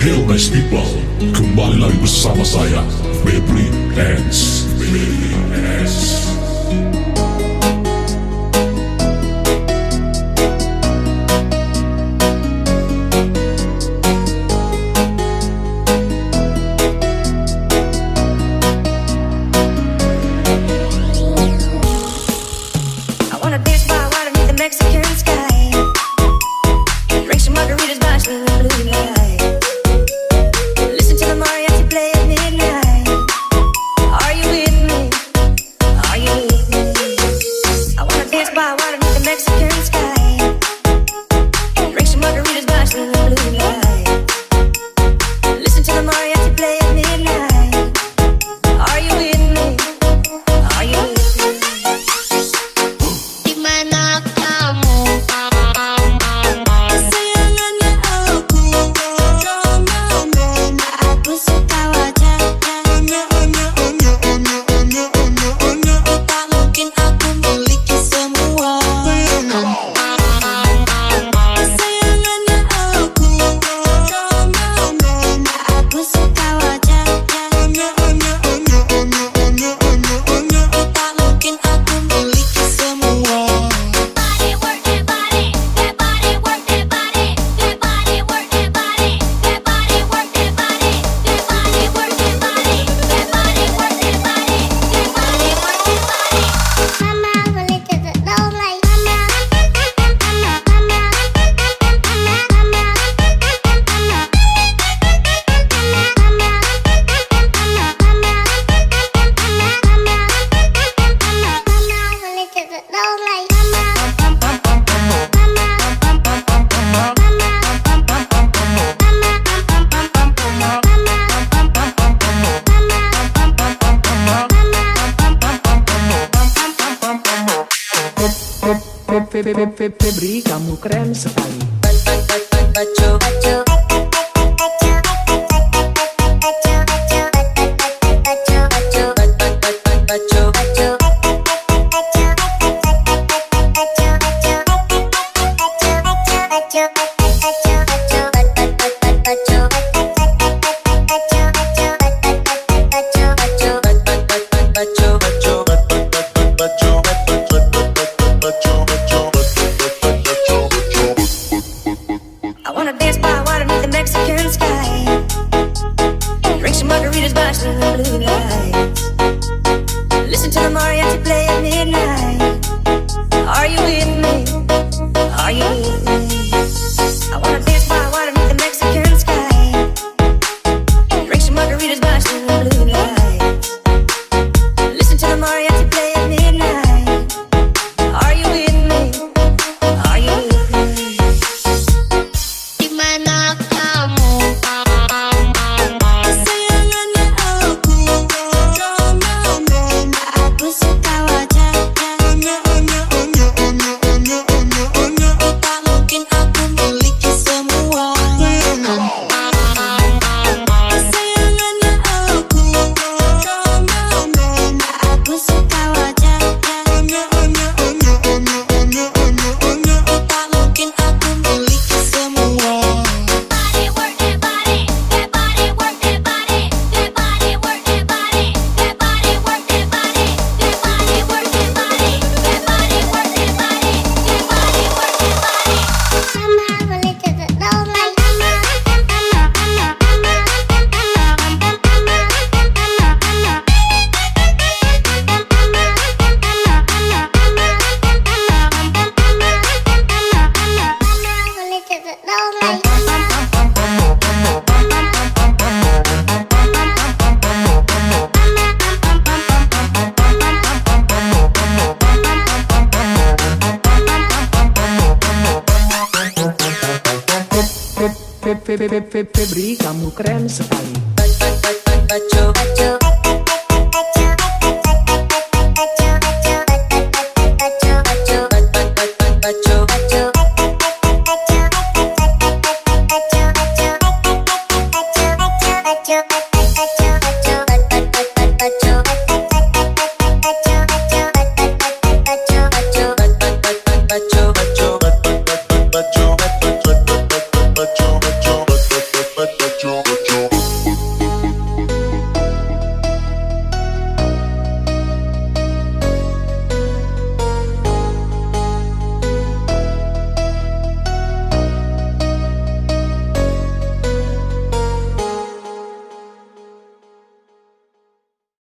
nice people Kembali lagi bersama saya Febri Hands Febri Hands Febri kamu keren sekali Febri kamu keren sekali. Baco, baco,